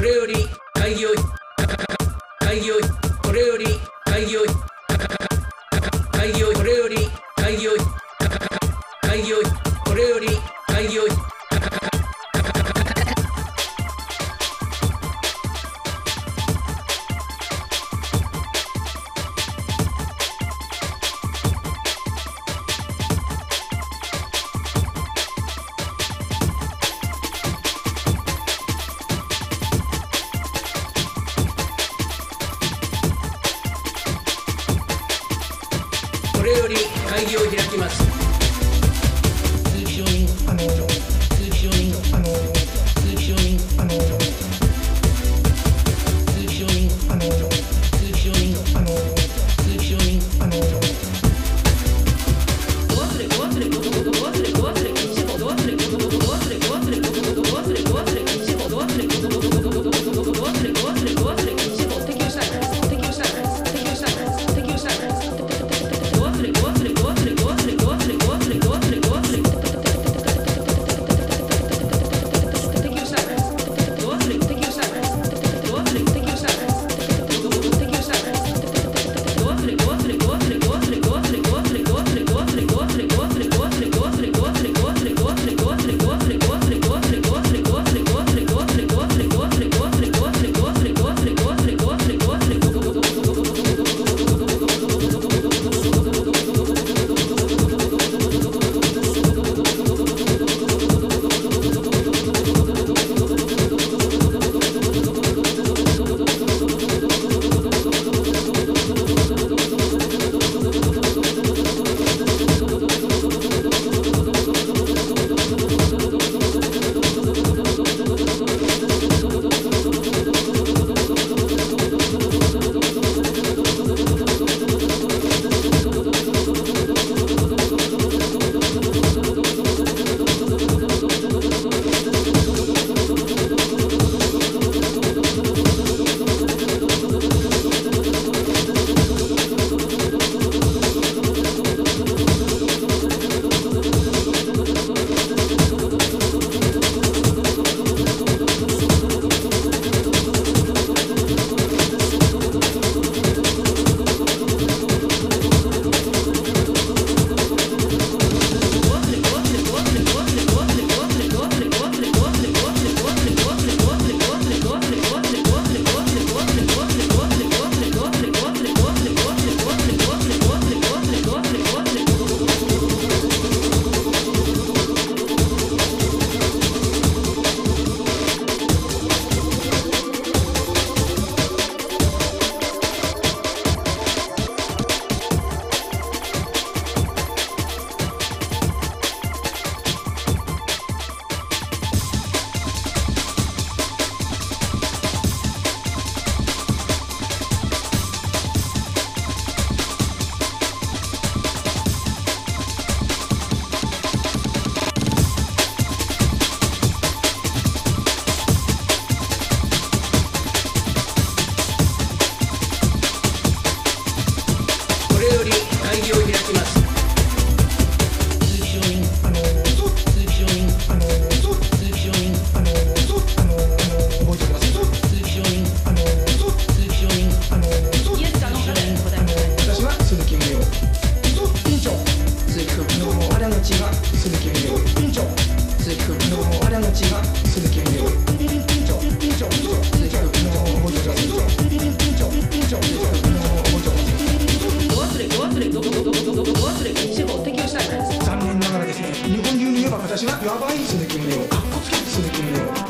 これより会議を会議をこれより会議を会議をこれより会議を会議をこれより会議を開きます。やばいんすね君ね。かっこつけてすね君ね。